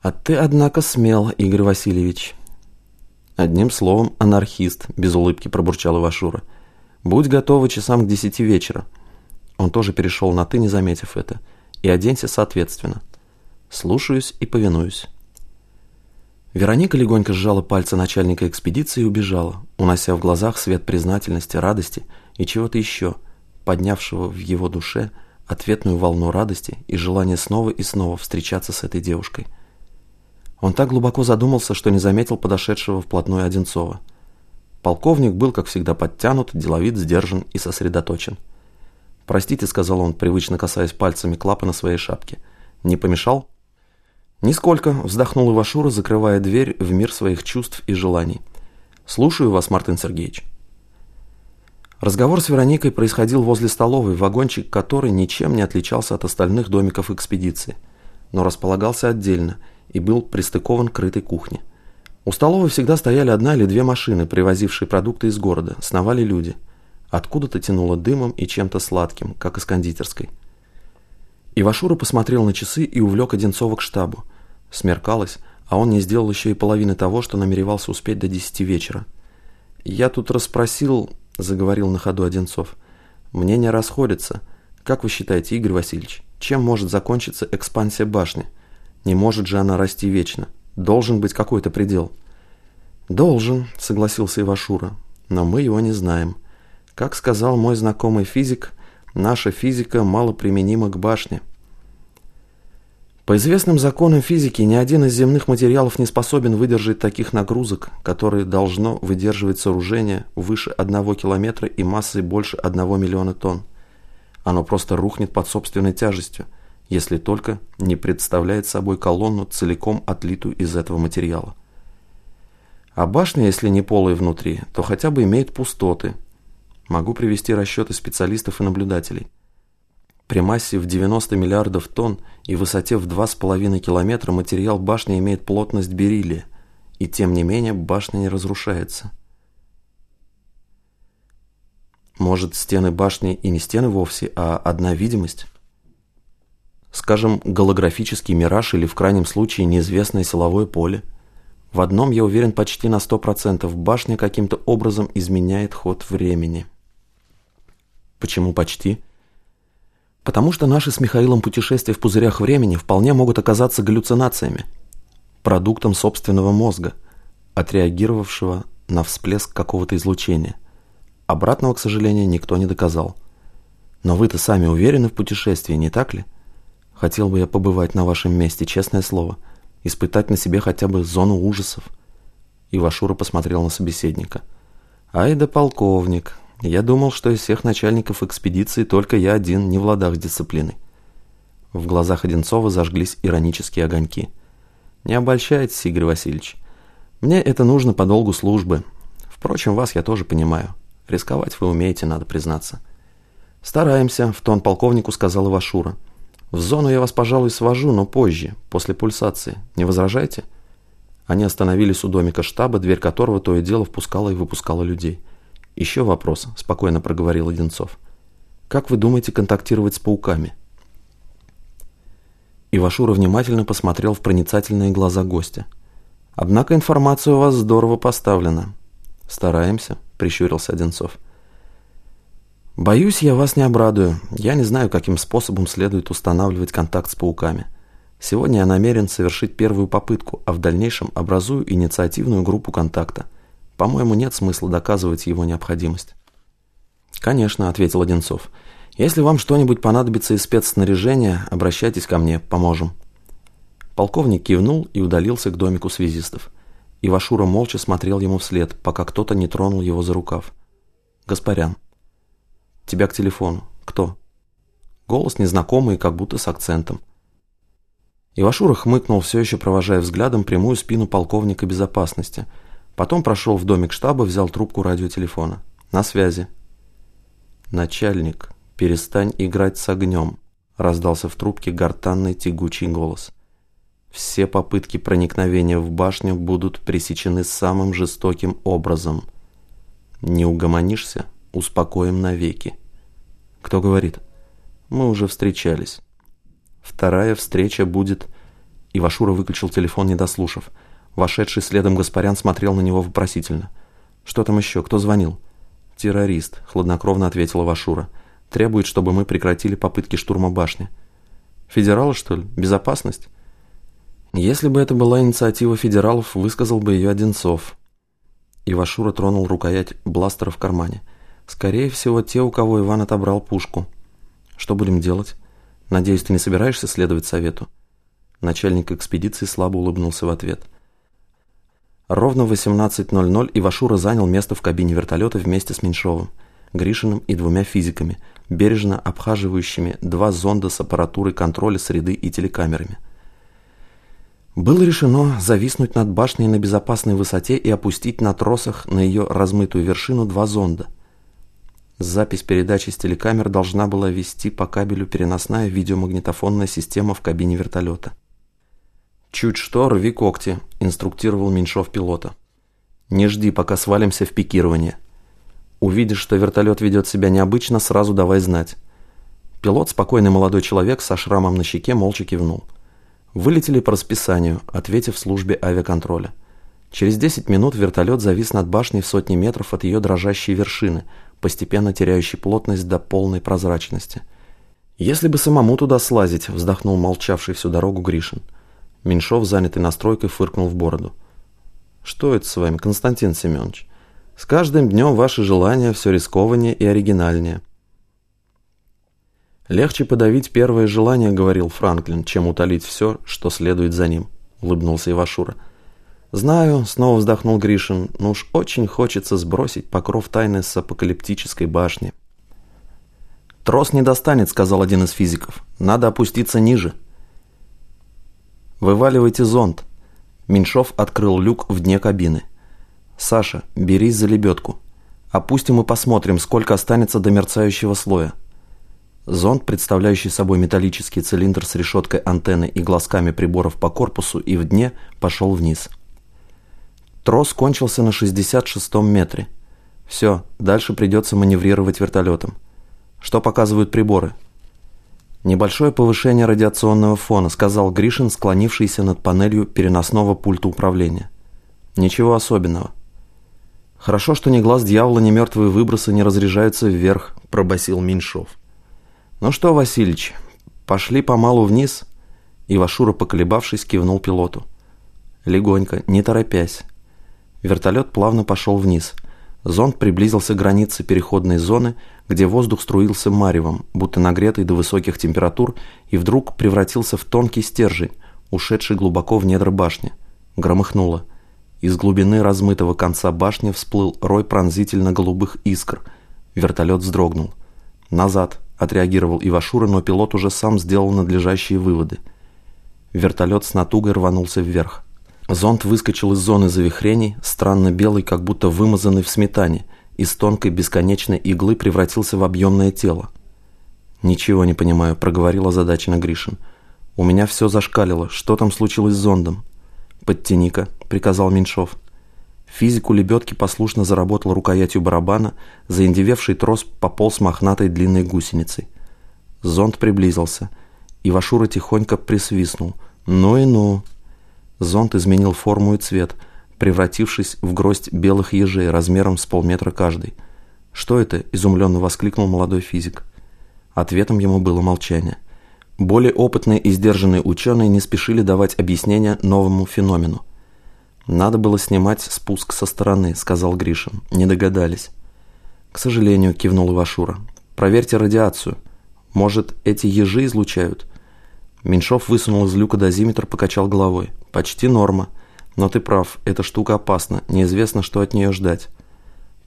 «А ты, однако, смел, Игорь Васильевич». «Одним словом, анархист», – без улыбки пробурчал Ивашура. «Будь готова часам к десяти вечера». Он тоже перешел на «ты», не заметив это. «И оденься соответственно». «Слушаюсь и повинуюсь». Вероника легонько сжала пальцы начальника экспедиции и убежала, унося в глазах свет признательности, радости и чего-то еще, поднявшего в его душе ответную волну радости и желание снова и снова встречаться с этой девушкой – он так глубоко задумался, что не заметил подошедшего вплотную Одинцова. Полковник был, как всегда, подтянут, деловит, сдержан и сосредоточен. «Простите», — сказал он, привычно касаясь пальцами клапана своей шапки. «Не помешал?» «Нисколько», — вздохнул Ивашура, закрывая дверь в мир своих чувств и желаний. «Слушаю вас, Мартин Сергеевич». Разговор с Вероникой происходил возле столовой, вагончик которой ничем не отличался от остальных домиков экспедиции, но располагался отдельно — и был пристыкован к крытой кухне. У столовой всегда стояли одна или две машины, привозившие продукты из города, сновали люди. Откуда-то тянуло дымом и чем-то сладким, как из кондитерской. Ивашура посмотрел на часы и увлек Одинцова к штабу. Смеркалось, а он не сделал еще и половины того, что намеревался успеть до десяти вечера. «Я тут расспросил», — заговорил на ходу Одинцов. «Мнения расходятся. Как вы считаете, Игорь Васильевич, чем может закончиться экспансия башни?» Не может же она расти вечно. Должен быть какой-то предел. Должен, согласился Ивашура, но мы его не знаем. Как сказал мой знакомый физик, наша физика мало применима к башне. По известным законам физики ни один из земных материалов не способен выдержать таких нагрузок, которые должно выдерживать сооружение выше одного километра и массой больше одного миллиона тонн. Оно просто рухнет под собственной тяжестью – если только не представляет собой колонну, целиком отлитую из этого материала. А башня, если не полая внутри, то хотя бы имеет пустоты. Могу привести расчеты специалистов и наблюдателей. При массе в 90 миллиардов тонн и высоте в 2,5 километра материал башни имеет плотность бериллия, и тем не менее башня не разрушается. Может, стены башни и не стены вовсе, а одна видимость? Скажем, голографический мираж или в крайнем случае неизвестное силовое поле. В одном я уверен почти на 100%, башня каким-то образом изменяет ход времени. Почему почти? Потому что наши с Михаилом путешествия в пузырях времени вполне могут оказаться галлюцинациями, продуктом собственного мозга, отреагировавшего на всплеск какого-то излучения. Обратного, к сожалению, никто не доказал. Но вы-то сами уверены в путешествии, не так ли? Хотел бы я побывать на вашем месте, честное слово. Испытать на себе хотя бы зону ужасов. Ивашура посмотрел на собеседника. Ай да полковник. Я думал, что из всех начальников экспедиции только я один не в ладах с дисциплиной. В глазах Одинцова зажглись иронические огоньки. Не обольщайтесь, Игорь Васильевич. Мне это нужно по долгу службы. Впрочем, вас я тоже понимаю. Рисковать вы умеете, надо признаться. Стараемся, в тон полковнику сказал Ивашура. В зону я вас, пожалуй, свожу, но позже, после пульсации. Не возражаете?» Они остановились у домика штаба, дверь которого то и дело впускала и выпускала людей. «Еще вопрос», – спокойно проговорил Одинцов. «Как вы думаете контактировать с пауками?» Ивашура внимательно посмотрел в проницательные глаза гостя. «Однако информация у вас здорово поставлена». «Стараемся», – прищурился Одинцов. Боюсь, я вас не обрадую. Я не знаю, каким способом следует устанавливать контакт с пауками. Сегодня я намерен совершить первую попытку, а в дальнейшем образую инициативную группу контакта. По-моему, нет смысла доказывать его необходимость. «Конечно», — ответил Одинцов. «Если вам что-нибудь понадобится из спецснаряжения, обращайтесь ко мне, поможем». Полковник кивнул и удалился к домику связистов. Ивашура молча смотрел ему вслед, пока кто-то не тронул его за рукав. «Гаспарян». Тебя к телефону. Кто? Голос незнакомый, как будто с акцентом. Ивашура хмыкнул, все еще провожая взглядом прямую спину полковника безопасности. Потом прошел в домик штаба, взял трубку радиотелефона. На связи. «Начальник, перестань играть с огнем», – раздался в трубке гортанный тягучий голос. «Все попытки проникновения в башню будут пресечены самым жестоким образом. Не угомонишься?» успокоим навеки. Кто говорит? Мы уже встречались. Вторая встреча будет... Ивашура выключил телефон, не дослушав. Вошедший следом Гаспарян смотрел на него вопросительно. «Что там еще? Кто звонил?» «Террорист», — хладнокровно ответила Вашура. «Требует, чтобы мы прекратили попытки штурма башни». «Федералы, что ли? Безопасность?» «Если бы это была инициатива федералов, высказал бы ее Одинцов». Ивашура тронул рукоять бластера в кармане. «Скорее всего, те, у кого Иван отобрал пушку». «Что будем делать? Надеюсь, ты не собираешься следовать совету?» Начальник экспедиции слабо улыбнулся в ответ – Ровно в 18.00 Ивашура занял место в кабине вертолета вместе с Меньшовым, Гришиным и двумя физиками, бережно обхаживающими два зонда с аппаратурой контроля среды и телекамерами. Было решено зависнуть над башней на безопасной высоте и опустить на тросах на ее размытую вершину два зонда. Запись передачи с телекамер должна была вести по кабелю переносная видеомагнитофонная система в кабине вертолета. «Чуть что, рви когти», – инструктировал Меньшов пилота. «Не жди, пока свалимся в пикирование. Увидишь, что вертолет ведет себя необычно, сразу давай знать». Пилот, спокойный молодой человек со шрамом на щеке, молча кивнул. Вылетели по расписанию, ответив службе авиаконтроля. Через 10 минут вертолет завис над башней в сотни метров от ее дрожащей вершины, постепенно теряющей плотность до полной прозрачности. «Если бы самому туда слазить», – вздохнул молчавший всю дорогу Гришин – Меньшов, занятый настройкой, фыркнул в бороду. «Что это с вами, Константин Семенович? С каждым днем ваши желания все рискованнее и оригинальнее». «Легче подавить первое желание, — говорил Франклин, — чем утолить все, что следует за ним», — улыбнулся Ивашура. «Знаю», — снова вздохнул Гришин, — «но уж очень хочется сбросить покров тайны с апокалиптической башни». «Трос не достанет», — сказал один из физиков. «Надо опуститься ниже». «Вываливайте зонт». Меньшов открыл люк в дне кабины. «Саша, берись за лебедку. Опустим и посмотрим, сколько останется до мерцающего слоя». Зонд, представляющий собой металлический цилиндр с решеткой антенны и глазками приборов по корпусу и в дне, пошел вниз. Трос кончился на 66-м метре. Все, дальше придется маневрировать вертолетом. Что показывают приборы? «Небольшое повышение радиационного фона», — сказал Гришин, склонившийся над панелью переносного пульта управления. «Ничего особенного». «Хорошо, что ни глаз дьявола, ни мертвые выбросы не разряжаются вверх», — пробасил Меньшов. «Ну что, Васильич, пошли помалу вниз?» Ивашура, поколебавшись, кивнул пилоту. Легонько, не торопясь. Вертолет плавно пошел вниз. Зонд приблизился к границе переходной зоны, где воздух струился маревом, будто нагретый до высоких температур, и вдруг превратился в тонкий стержень, ушедший глубоко в недра башни. Громыхнуло. Из глубины размытого конца башни всплыл рой пронзительно-голубых искр. Вертолет вздрогнул. «Назад», — отреагировал Ивашура, но пилот уже сам сделал надлежащие выводы. Вертолет с натугой рванулся вверх. Зонд выскочил из зоны завихрений, странно белый, как будто вымазанный в сметане — из тонкой бесконечной иглы превратился в объемное тело. «Ничего не понимаю», — проговорил озадаченно Гришин. «У меня все зашкалило. Что там случилось с зондом?» «Подтяни-ка», — приказал Меньшов. Физику лебедки послушно заработал рукоятью барабана, заиндевевший трос пополз мохнатой длинной гусеницей. Зонд приблизился. Ивашура тихонько присвистнул. «Ну и ну!» Зонд изменил форму и цвет — превратившись в гроздь белых ежей размером с полметра каждый. «Что это?» – изумленно воскликнул молодой физик. Ответом ему было молчание. Более опытные и сдержанные ученые не спешили давать объяснения новому феномену. «Надо было снимать спуск со стороны», – сказал Гришин. «Не догадались». «К сожалению», – кивнул Ивашура. «Проверьте радиацию. Может, эти ежи излучают?» Меньшов высунул из люка дозиметр, покачал головой. «Почти норма. Но ты прав, эта штука опасна, неизвестно, что от нее ждать.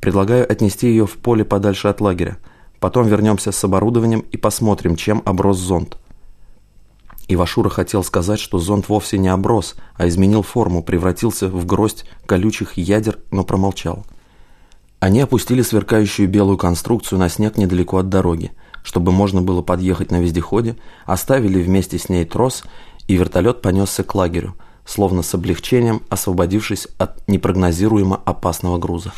Предлагаю отнести ее в поле подальше от лагеря. Потом вернемся с оборудованием и посмотрим, чем оброс зонд. Ивашура хотел сказать, что зонд вовсе не оброс, а изменил форму, превратился в гроздь колючих ядер, но промолчал. Они опустили сверкающую белую конструкцию на снег недалеко от дороги, чтобы можно было подъехать на вездеходе, оставили вместе с ней трос, и вертолет понесся к лагерю, словно с облегчением освободившись от непрогнозируемо опасного груза.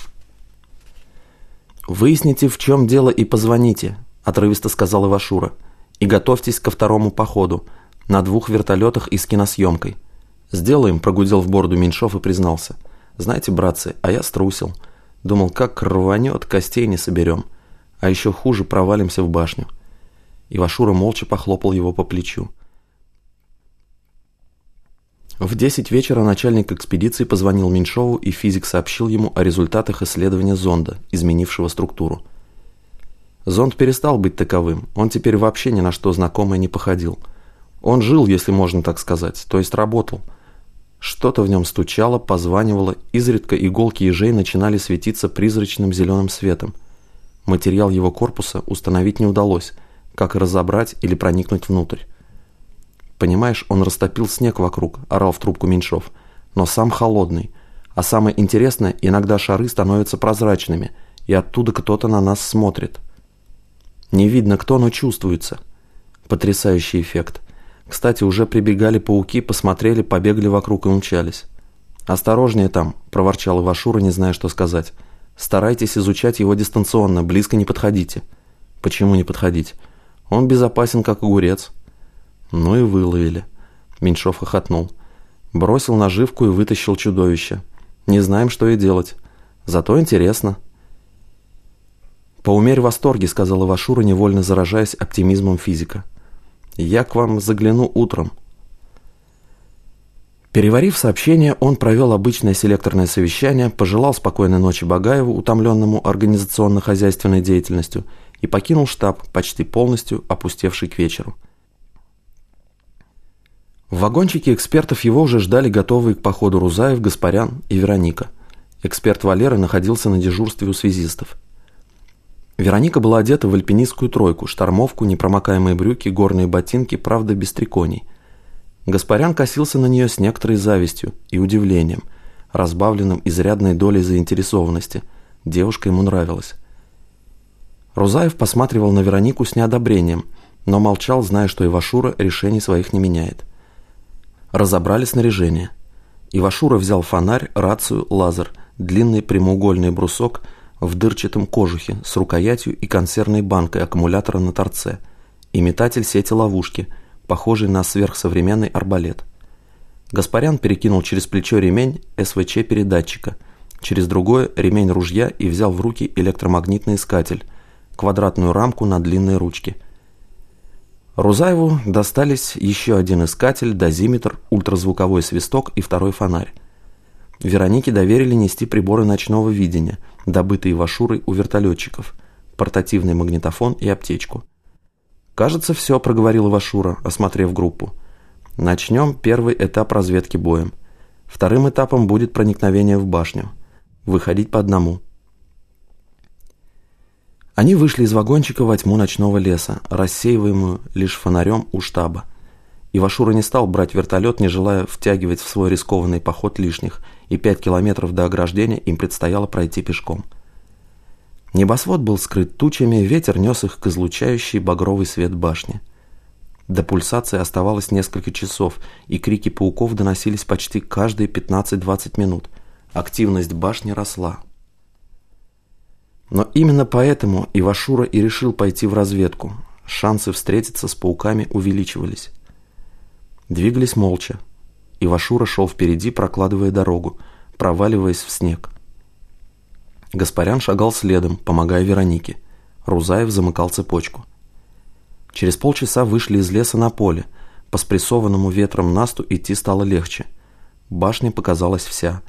«Выясните, в чем дело, и позвоните», – отрывисто сказал Ивашура. «И готовьтесь ко второму походу на двух вертолетах и с киносъемкой. «Сделаем», – прогудел в бороду Меньшов и признался. «Знаете, братцы, а я струсил. Думал, как рванет, костей не соберем. А еще хуже, провалимся в башню». Ивашура молча похлопал его по плечу. В 10 вечера начальник экспедиции позвонил Меньшову, и физик сообщил ему о результатах исследования зонда, изменившего структуру. Зонд перестал быть таковым, он теперь вообще ни на что знакомое не походил. Он жил, если можно так сказать, то есть работал – что-то в нем стучало, позванивало, изредка иголки ежей начинали светиться призрачным зеленым светом. Материал его корпуса установить не удалось, как разобрать или проникнуть внутрь. Понимаешь, он растопил снег вокруг, орал в трубку Меньшов, но сам холодный. А самое интересное, иногда шары становятся прозрачными, и оттуда кто-то на нас смотрит. Не видно кто, но чувствуется. Потрясающий эффект. Кстати, уже прибегали пауки, посмотрели, побегали вокруг и умчались. «Осторожнее там», – проворчал Ивашура, не зная, что сказать. «Старайтесь изучать его дистанционно, близко не подходите». «Почему не подходить?» «Он безопасен, как огурец». «Ну и выловили». Меньшов хохотнул. Бросил наживку и вытащил чудовище. «Не знаем, что и делать. Зато интересно». «Поумерь в восторге», – сказал Ивашура, невольно заражаясь оптимизмом физика. Я к вам загляну утром». Переварив сообщение, он провел обычное селекторное совещание, пожелал спокойной ночи Багаеву, утомленному организационно-хозяйственной деятельностью, и покинул штаб, почти полностью опустевший к вечеру. В вагончике экспертов его уже ждали готовые к походу Рузаев, Гаспарян и Вероника. Эксперт Валера находился на дежурстве у связистов. Вероника была одета в альпинистскую тройку, штормовку, непромокаемые брюки, горные ботинки, правда, без триконий. Гаспарян косился на нее с некоторой завистью и удивлением, разбавленным изрядной долей заинтересованности. Девушка ему нравилась. Рузаев посматривал на Веронику с неодобрением, но молчал, зная, что Ивашура решений своих не меняет. Разобрали снаряжение. Ивашура взял фонарь, рацию, лазер, длинный прямоугольный брусок – в дырчатом кожухе с рукоятью и консервной банкой аккумулятора на торце и метатель сети ловушки, похожий на сверхсовременный арбалет. Гаспарян перекинул через плечо ремень СВЧ-передатчика, через другое – ремень ружья и взял в руки электромагнитный искатель, квадратную рамку на длинной ручке. Рузаеву достались еще один искатель, дозиметр, ультразвуковой свисток и второй фонарь. Веронике доверили нести приборы ночного видения, добытые Вашурой у вертолетчиков, портативный магнитофон и аптечку. «Кажется, все», – проговорила Вашура, осмотрев группу. «Начнем первый этап разведки боем. Вторым этапом будет проникновение в башню. Выходить по одному». Они вышли из вагончика во тьму ночного леса, рассеиваемую лишь фонарем у штаба. Ивашура не стал брать вертолет, не желая втягивать в свой рискованный поход лишних – и пять километров до ограждения им предстояло пройти пешком. Небосвод был скрыт тучами, ветер нес их к излучающей багровый свет башни. До пульсации оставалось несколько часов, и крики пауков доносились почти каждые 15-20 минут. Активность башни росла. Но именно поэтому Ивашура и решил пойти в разведку. Шансы встретиться с пауками увеличивались. Двигались молча, Ивашура шел впереди, прокладывая дорогу, проваливаясь в снег. Гаспарян шагал следом, помогая Веронике. Рузаев замыкал цепочку. Через полчаса вышли из леса на поле. По спрессованному ветром насту идти стало легче. Башня показалась вся.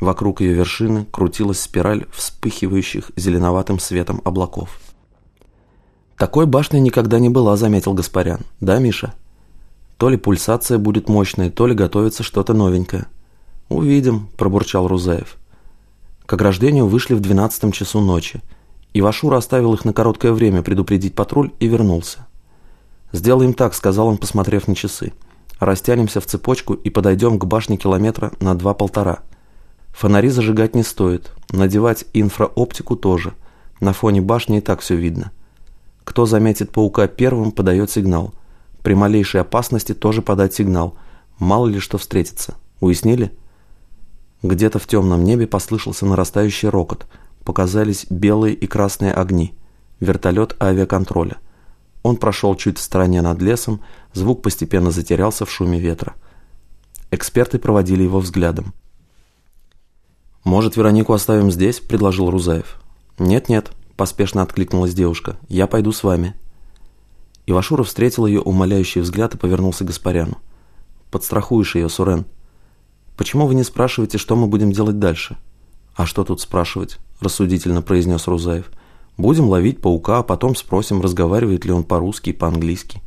Вокруг ее вершины крутилась спираль вспыхивающих зеленоватым светом облаков. «Такой башни никогда не была», — заметил Гаспарян. «Да, Миша?» То ли пульсация будет мощной, то ли готовится что-то новенькое. «Увидим», – пробурчал Рузаев. К ограждению вышли в двенадцатом часу ночи. Ивашура оставил их на короткое время предупредить патруль и вернулся. «Сделаем так», – сказал он, посмотрев на часы. «Растянемся в цепочку и подойдем к башне километра на два-полтора. Фонари зажигать не стоит, надевать инфраоптику тоже. На фоне башни и так все видно. Кто заметит паука первым, подает сигнал – при малейшей опасности тоже подать сигнал. Мало ли что встретится. Уяснили? Где-то в темном небе послышался нарастающий рокот. Показались белые и красные огни. Вертолет авиаконтроля. Он прошел чуть в стороне над лесом, звук постепенно затерялся в шуме ветра. Эксперты проводили его взглядом. «Может, Веронику оставим здесь?» – предложил Рузаев. «Нет-нет», – поспешно откликнулась девушка. «Я пойду с вами». Ивашура встретил ее умоляющий взгляд и повернулся к Гаспаряну. «Подстрахуешь ее, Сурен». «Почему вы не спрашиваете, что мы будем делать дальше?» «А что тут спрашивать?» – рассудительно произнес Рузаев. «Будем ловить паука, а потом спросим, разговаривает ли он по-русски и по-английски».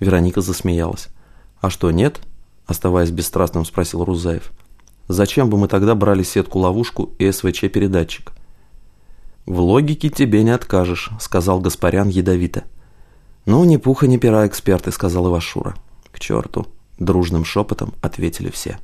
Вероника засмеялась. «А что, нет?» – оставаясь бесстрастным, спросил Рузаев. «Зачем бы мы тогда брали сетку-ловушку и СВЧ-передатчик?» «В логике тебе не откажешь», – сказал Гаспарян ядовито. «Ну, ни пуха, ни пера, эксперты», — сказал Ивашура. «К черту!» — дружным шепотом ответили все.